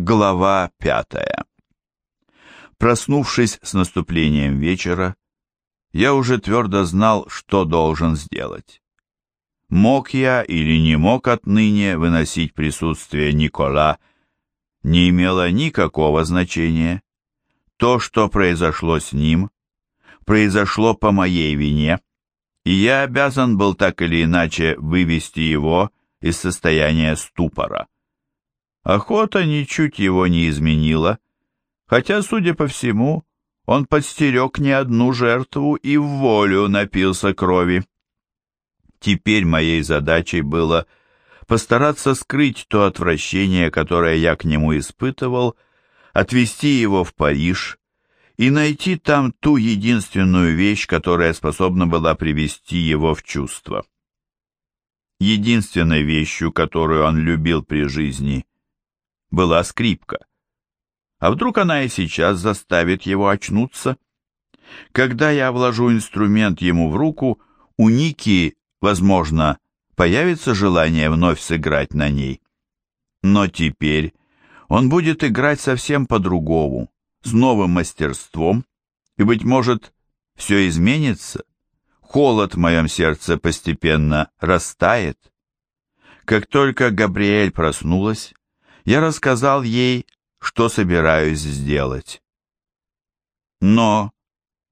Глава пятая Проснувшись с наступлением вечера, я уже твердо знал, что должен сделать. Мог я или не мог отныне выносить присутствие Никола, не имело никакого значения. То, что произошло с ним, произошло по моей вине, и я обязан был так или иначе вывести его из состояния ступора. Охота ничуть его не изменила, хотя, судя по всему, он подстерег не одну жертву и в волю напился крови. Теперь моей задачей было постараться скрыть то отвращение, которое я к нему испытывал, отвезти его в Париж и найти там ту единственную вещь, которая способна была привести его в чувство. Единственной вещью, которую он любил при жизни, была скрипка. А вдруг она и сейчас заставит его очнуться? Когда я вложу инструмент ему в руку, у Ники, возможно, появится желание вновь сыграть на ней. Но теперь он будет играть совсем по-другому, с новым мастерством, и, быть может, все изменится. Холод в моем сердце постепенно растает. Как только Габриэль проснулась, я рассказал ей, что собираюсь сделать. Но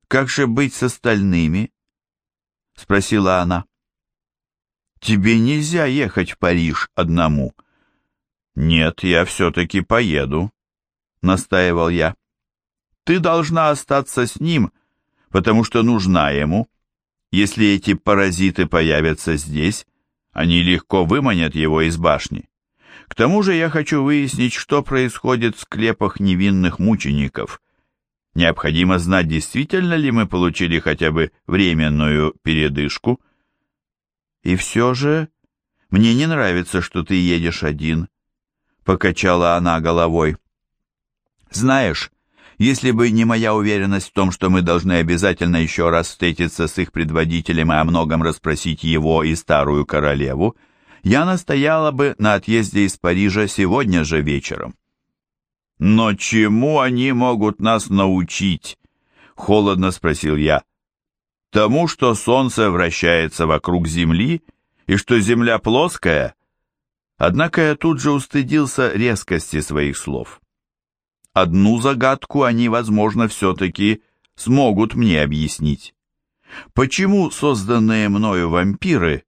как же быть с остальными? Спросила она. Тебе нельзя ехать в Париж одному. Нет, я все-таки поеду, настаивал я. Ты должна остаться с ним, потому что нужна ему. Если эти паразиты появятся здесь, они легко выманят его из башни. К тому же я хочу выяснить, что происходит в склепах невинных мучеников. Необходимо знать, действительно ли мы получили хотя бы временную передышку. И все же мне не нравится, что ты едешь один, — покачала она головой. Знаешь, если бы не моя уверенность в том, что мы должны обязательно еще раз встретиться с их предводителем и о многом расспросить его и старую королеву, — я настояла бы на отъезде из Парижа сегодня же вечером. «Но чему они могут нас научить?» — холодно спросил я. «Тому, что солнце вращается вокруг Земли и что Земля плоская?» Однако я тут же устыдился резкости своих слов. Одну загадку они, возможно, все-таки смогут мне объяснить. Почему созданные мною вампиры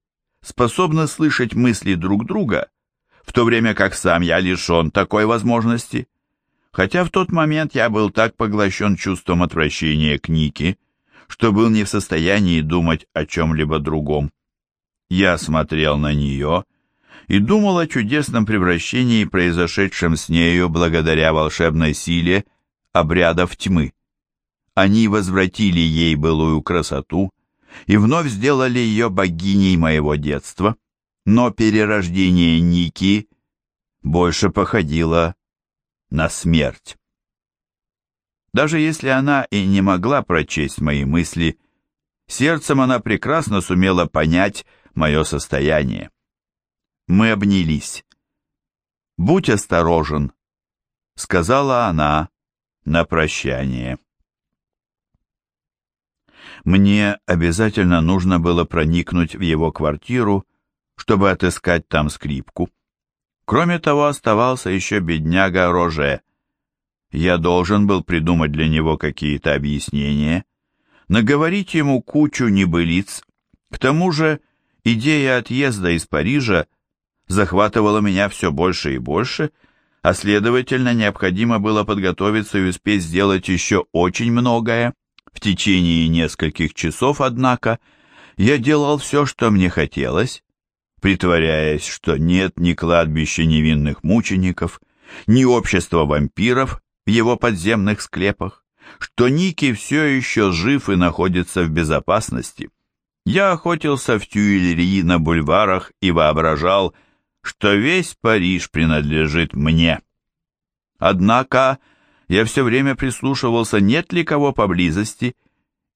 способны слышать мысли друг друга, в то время как сам я лишен такой возможности. Хотя в тот момент я был так поглощен чувством отвращения к Нике, что был не в состоянии думать о чем-либо другом. Я смотрел на нее и думал о чудесном превращении, произошедшем с нею благодаря волшебной силе обрядов тьмы. Они возвратили ей былую красоту, и вновь сделали ее богиней моего детства, но перерождение Ники больше походило на смерть. Даже если она и не могла прочесть мои мысли, сердцем она прекрасно сумела понять мое состояние. Мы обнялись. «Будь осторожен», — сказала она на прощание. Мне обязательно нужно было проникнуть в его квартиру, чтобы отыскать там скрипку. Кроме того, оставался еще бедняга Роже. Я должен был придумать для него какие-то объяснения, наговорить ему кучу небылиц. К тому же идея отъезда из Парижа захватывала меня все больше и больше, а следовательно, необходимо было подготовиться и успеть сделать еще очень многое. В течение нескольких часов, однако, я делал все, что мне хотелось, притворяясь, что нет ни кладбища невинных мучеников, ни общества вампиров в его подземных склепах, что Ники все еще жив и находится в безопасности. Я охотился в Тюильри на бульварах и воображал, что весь Париж принадлежит мне. Однако я все время прислушивался, нет ли кого поблизости,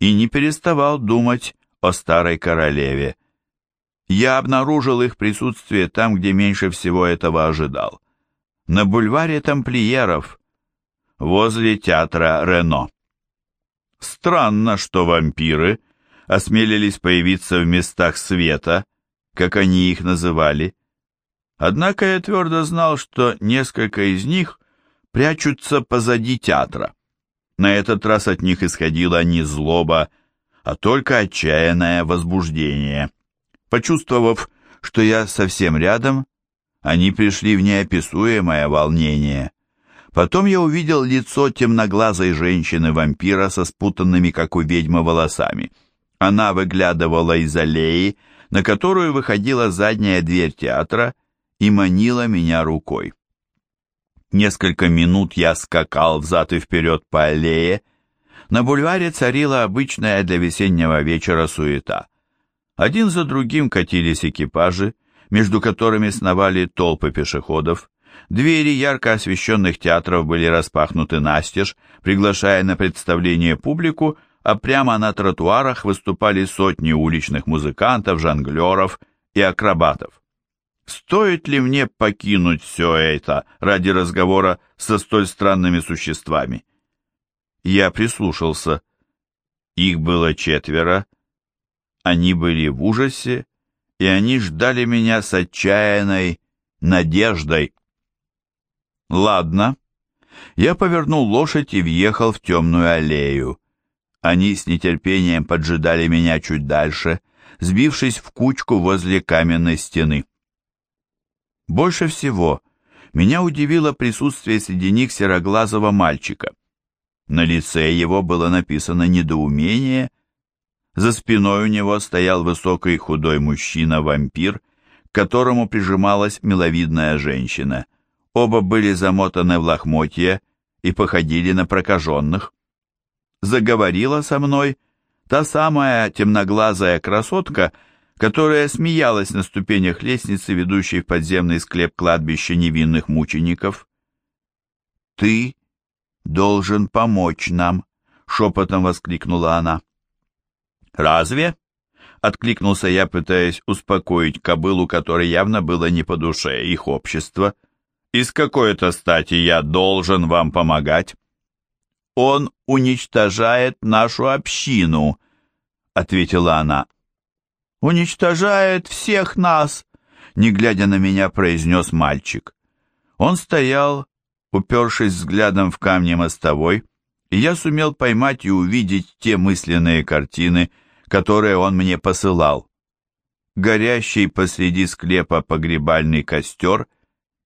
и не переставал думать о старой королеве. Я обнаружил их присутствие там, где меньше всего этого ожидал. на бульваре Тамплиеров, возле театра Рено. Странно, что вампиры осмелились появиться в местах света, как они их называли. Однако я твердо знал, что несколько из них прячутся позади театра. На этот раз от них исходила не злоба, а только отчаянное возбуждение. Почувствовав, что я совсем рядом, они пришли в неописуемое волнение. Потом я увидел лицо темноглазой женщины-вампира со спутанными, как у ведьмы, волосами. Она выглядывала из аллеи, на которую выходила задняя дверь театра, и манила меня рукой. Несколько минут я скакал взад и вперед по аллее. На бульваре царила обычная для весеннего вечера суета. Один за другим катились экипажи, между которыми сновали толпы пешеходов. Двери ярко освещенных театров были распахнуты настежь, приглашая на представление публику, а прямо на тротуарах выступали сотни уличных музыкантов, жонглеров и акробатов. Стоит ли мне покинуть все это ради разговора со столь странными существами? Я прислушался. Их было четверо. Они были в ужасе, и они ждали меня с отчаянной надеждой. Ладно. Я повернул лошадь и въехал в темную аллею. Они с нетерпением поджидали меня чуть дальше, сбившись в кучку возле каменной стены. Больше всего меня удивило присутствие среди них сероглазого мальчика. На лице его было написано недоумение. За спиной у него стоял высокий худой мужчина-вампир, к которому прижималась миловидная женщина. Оба были замотаны в лохмотья и походили на прокаженных. Заговорила со мной та самая темноглазая красотка, которая смеялась на ступенях лестницы, ведущей в подземный склеп кладбища невинных мучеников. «Ты должен помочь нам», — шепотом воскликнула она. «Разве?» — откликнулся я, пытаясь успокоить кобылу, которой явно было не по душе их общество. «Из какой-то стати я должен вам помогать?» «Он уничтожает нашу общину», — ответила она уничтожает всех нас!» Не глядя на меня, произнес мальчик. Он стоял, упершись взглядом в камни мостовой, и я сумел поймать и увидеть те мысленные картины, которые он мне посылал. Горящий посреди склепа погребальный костер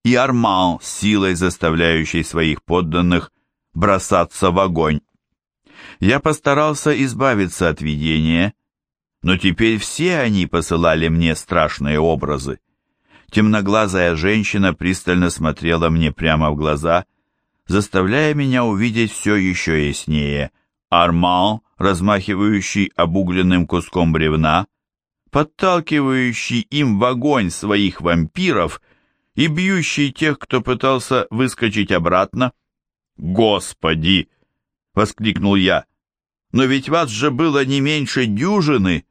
и Арман с силой заставляющий своих подданных бросаться в огонь. Я постарался избавиться от видения но теперь все они посылали мне страшные образы. Темноглазая женщина пристально смотрела мне прямо в глаза, заставляя меня увидеть все еще яснее. Арман, размахивающий обугленным куском бревна, подталкивающий им в огонь своих вампиров и бьющий тех, кто пытался выскочить обратно. «Господи!» — воскликнул я. «Но ведь вас же было не меньше дюжины!»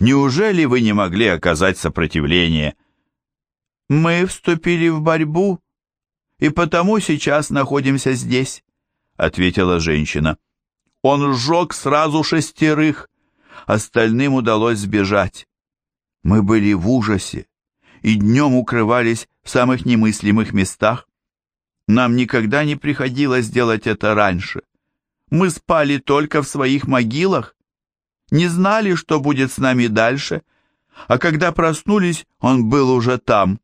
Неужели вы не могли оказать сопротивление? Мы вступили в борьбу, и потому сейчас находимся здесь, ответила женщина. Он сжег сразу шестерых, остальным удалось сбежать. Мы были в ужасе и днем укрывались в самых немыслимых местах. Нам никогда не приходилось делать это раньше. Мы спали только в своих могилах не знали, что будет с нами дальше, а когда проснулись, он был уже там.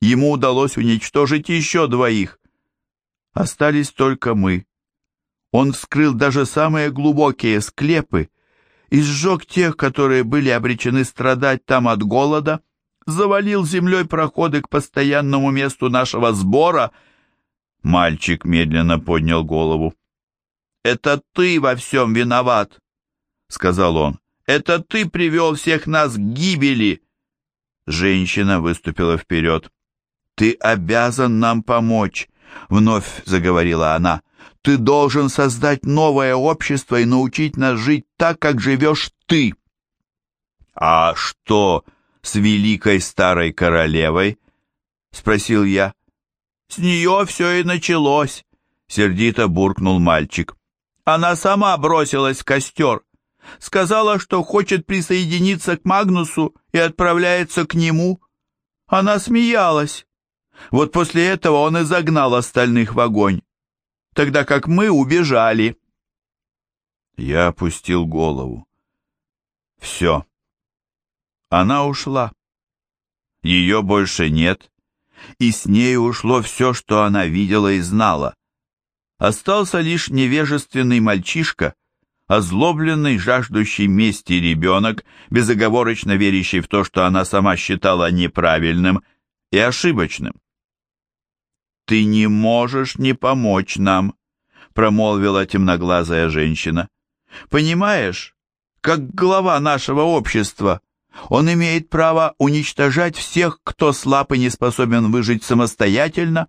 Ему удалось уничтожить еще двоих. Остались только мы. Он вскрыл даже самые глубокие склепы и сжег тех, которые были обречены страдать там от голода, завалил землей проходы к постоянному месту нашего сбора. Мальчик медленно поднял голову. «Это ты во всем виноват!» — сказал он. «Это ты привел всех нас к гибели!» Женщина выступила вперед. «Ты обязан нам помочь!» — вновь заговорила она. «Ты должен создать новое общество и научить нас жить так, как живешь ты!» «А что с великой старой королевой?» — спросил я. С нее все и началось, сердито буркнул мальчик. Она сама бросилась в костер. Сказала, что хочет присоединиться к Магнусу и отправляется к нему. Она смеялась. Вот после этого он и загнал остальных в огонь, тогда как мы убежали. Я опустил голову. Все. Она ушла. Ее больше нет, и с ней ушло все, что она видела и знала. Остался лишь невежественный мальчишка, озлобленный, жаждущий мести ребенок, безоговорочно верящий в то, что она сама считала неправильным и ошибочным. «Ты не можешь не помочь нам», — промолвила темноглазая женщина. «Понимаешь, как глава нашего общества, он имеет право уничтожать всех, кто слаб и не способен выжить самостоятельно».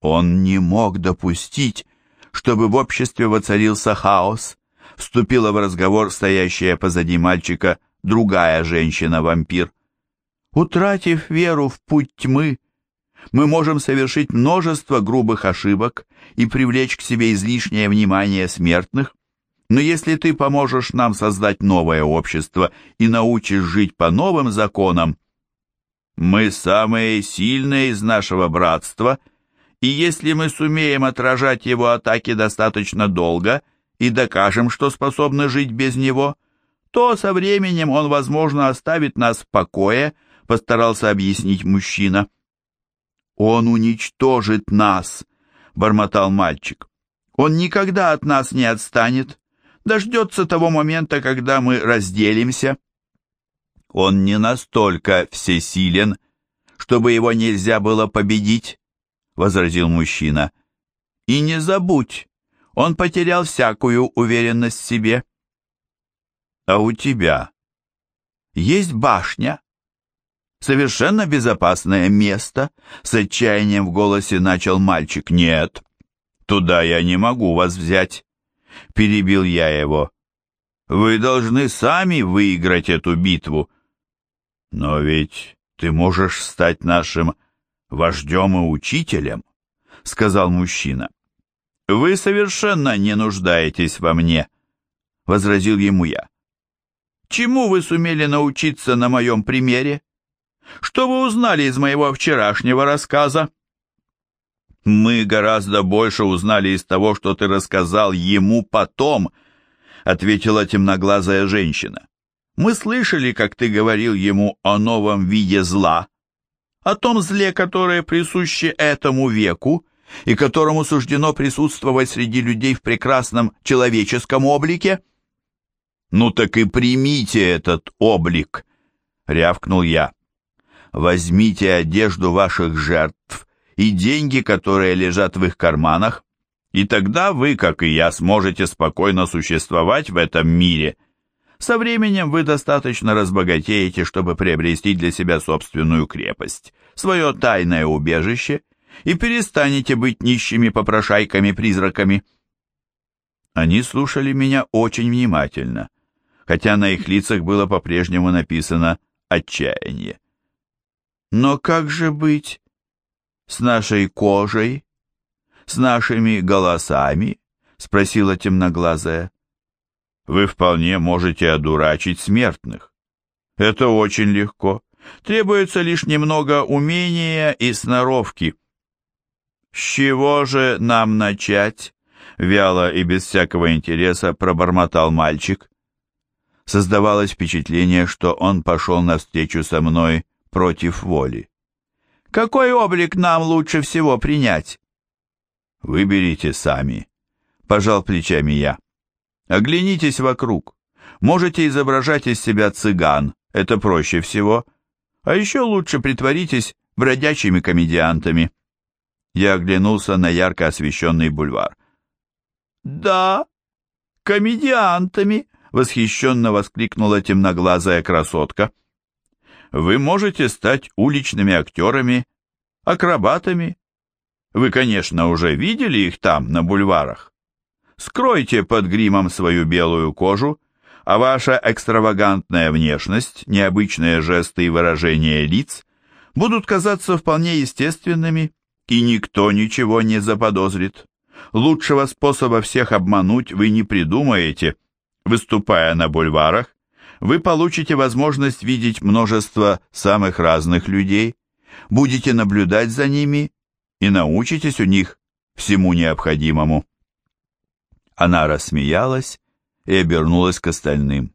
Он не мог допустить, чтобы в обществе воцарился хаос. Вступила в разговор стоящая позади мальчика другая женщина-вампир. Утратив веру в путь тьмы, мы можем совершить множество грубых ошибок и привлечь к себе излишнее внимание смертных, но если ты поможешь нам создать новое общество и научишь жить по новым законам, мы самые сильные из нашего братства, и если мы сумеем отражать его атаки достаточно долго и докажем, что способны жить без него, то со временем он, возможно, оставит нас в покое, постарался объяснить мужчина. «Он уничтожит нас!» — бормотал мальчик. «Он никогда от нас не отстанет, дождется того момента, когда мы разделимся». «Он не настолько всесилен, чтобы его нельзя было победить», — возразил мужчина. «И не забудь, он потерял всякую уверенность в себе». «А у тебя есть башня?» совершенно безопасное место?» С отчаянием в голосе начал мальчик. «Нет, туда я не могу вас взять», — перебил я его. «Вы должны сами выиграть эту битву». «Но ведь ты можешь стать нашим вождем и учителем», — сказал мужчина. «Вы совершенно не нуждаетесь во мне», — возразил ему я. «Чему вы сумели научиться на моем примере?» Что вы узнали из моего вчерашнего рассказа?» «Мы гораздо больше узнали из того, что ты рассказал ему потом», — ответила темноглазая женщина. «Мы слышали, как ты говорил ему о новом виде зла, о том зле, которое присуще этому веку и которому суждено присутствовать среди людей в прекрасном человеческом облике». «Ну так и примите этот облик», — рявкнул я возьмите одежду ваших жертв и деньги, которые лежат в их карманах, и тогда вы, как и я, сможете спокойно существовать в этом мире. Со временем вы достаточно разбогатеете, чтобы приобрести для себя собственную крепость, свое тайное убежище, и перестанете быть нищими попрошайками-призраками. Они слушали меня очень внимательно, хотя на их лицах было по-прежнему написано «отчаяние». Но как же быть с нашей кожей, с нашими голосами? Спросила темноглазая. Вы вполне можете одурачить смертных. Это очень легко. Требуется лишь немного умения и сноровки. С чего же нам начать? Вяло и без всякого интереса пробормотал мальчик. Создавалось впечатление, что он пошел навстречу со мной против воли. Какой облик нам лучше всего принять? Выберите сами, пожал плечами я. Оглянитесь вокруг. Можете изображать из себя цыган, это проще всего. А еще лучше притворитесь бродячими комедиантами. Я оглянулся на ярко освещенный бульвар. «Да, комедиантами!» — восхищенно воскликнула темноглазая красотка вы можете стать уличными актерами, акробатами. Вы, конечно, уже видели их там, на бульварах. Скройте под гримом свою белую кожу, а ваша экстравагантная внешность, необычные жесты и выражения лиц будут казаться вполне естественными и никто ничего не заподозрит. Лучшего способа всех обмануть вы не придумаете. Выступая на бульварах, вы получите возможность видеть множество самых разных людей, будете наблюдать за ними и научитесь у них всему необходимому. Она рассмеялась и обернулась к остальным.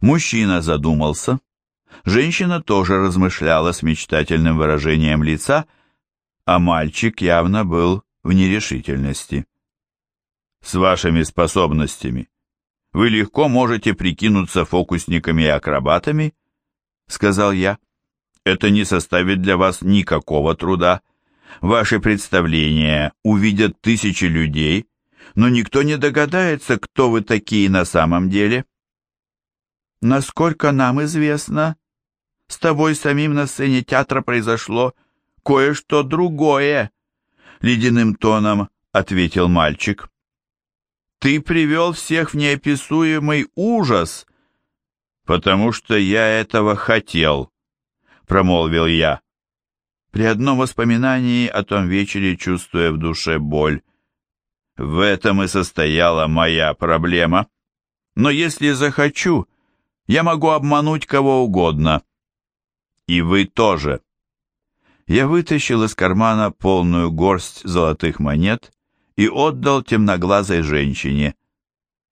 Мужчина задумался. Женщина тоже размышляла с мечтательным выражением лица, а мальчик явно был в нерешительности. «С вашими способностями вы легко можете прикинуться фокусниками и акробатами», — сказал я. «Это не составит для вас никакого труда. Ваши представления увидят тысячи людей, но никто не догадается, кто вы такие на самом деле». «Насколько нам известно, с тобой самим на сцене театра произошло кое-что другое», — ледяным тоном ответил мальчик. Ты привел всех в неописуемый ужас, потому что я этого хотел, промолвил я. При одном воспоминании о том вечере, чувствуя в душе боль. В этом и состояла моя проблема. Но если захочу, я могу обмануть кого угодно. И вы тоже. Я вытащил из кармана полную горсть золотых монет и отдал темноглазой женщине.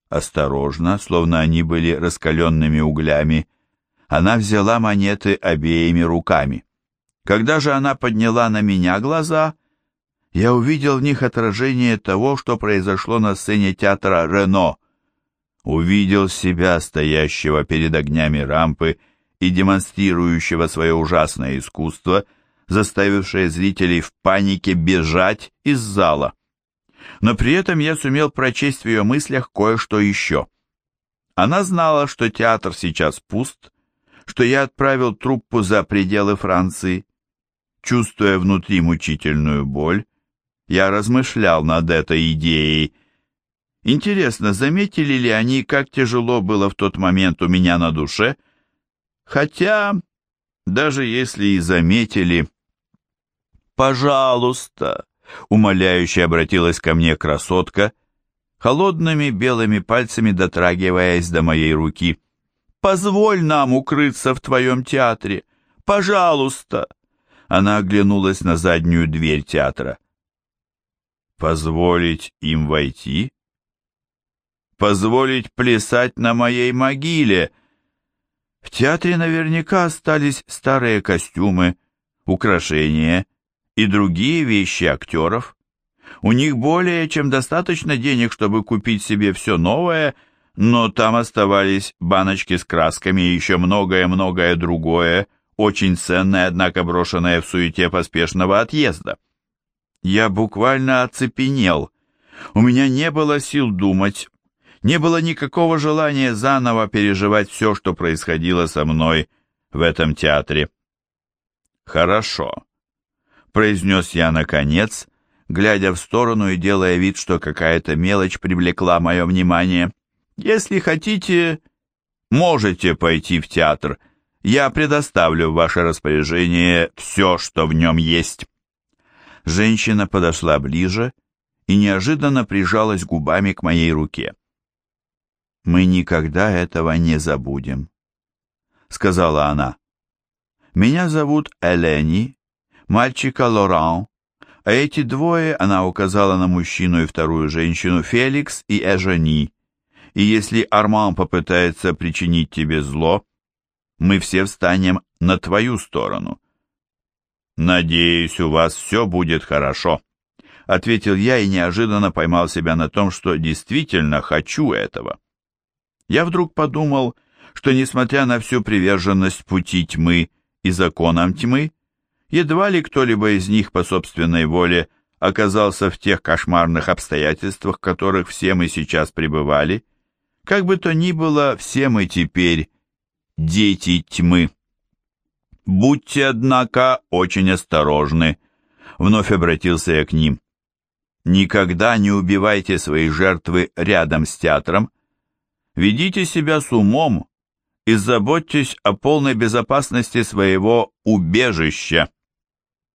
Осторожно, словно они были раскаленными углями, она взяла монеты обеими руками. Когда же она подняла на меня глаза, я увидел в них отражение того, что произошло на сцене театра «Рено». Увидел себя, стоящего перед огнями рампы и демонстрирующего свое ужасное искусство, заставившее зрителей в панике бежать из зала но при этом я сумел прочесть в ее мыслях кое-что еще. Она знала, что театр сейчас пуст, что я отправил труппу за пределы Франции. Чувствуя внутри мучительную боль, я размышлял над этой идеей. Интересно, заметили ли они, как тяжело было в тот момент у меня на душе? Хотя, даже если и заметили... «Пожалуйста, Умоляюще обратилась ко мне красотка, холодными белыми пальцами дотрагиваясь до моей руки. «Позволь нам укрыться в твоем театре! Пожалуйста!» Она оглянулась на заднюю дверь театра. «Позволить им войти?» «Позволить плясать на моей могиле!» В театре наверняка остались старые костюмы, украшения и другие вещи актеров. У них более чем достаточно денег, чтобы купить себе все новое, но там оставались баночки с красками и еще многое-многое другое, очень ценное, однако брошенное в суете поспешного отъезда. Я буквально оцепенел. У меня не было сил думать, не было никакого желания заново переживать все, что происходило со мной в этом театре. Хорошо произнес я наконец, глядя в сторону и делая вид, что какая-то мелочь привлекла мое внимание. «Если хотите, можете пойти в театр. Я предоставлю в ваше распоряжение все, что в нем есть». Женщина подошла ближе и неожиданно прижалась губами к моей руке. «Мы никогда этого не забудем», — сказала она. «Меня зовут Элени, мальчика Лоран, а эти двое, она указала на мужчину и вторую женщину, Феликс и Эжени. И если Арман попытается причинить тебе зло, мы все встанем на твою сторону. «Надеюсь, у вас все будет хорошо», — ответил я и неожиданно поймал себя на том, что действительно хочу этого. Я вдруг подумал, что, несмотря на всю приверженность пути тьмы и законам тьмы, Едва ли кто-либо из них по собственной воле оказался в тех кошмарных обстоятельствах, в которых все мы сейчас пребывали. Как бы то ни было, все мы теперь дети тьмы. Будьте, однако, очень осторожны, вновь обратился я к ним. Никогда не убивайте свои жертвы рядом с театром. Ведите себя с умом и заботьтесь о полной безопасности своего убежища.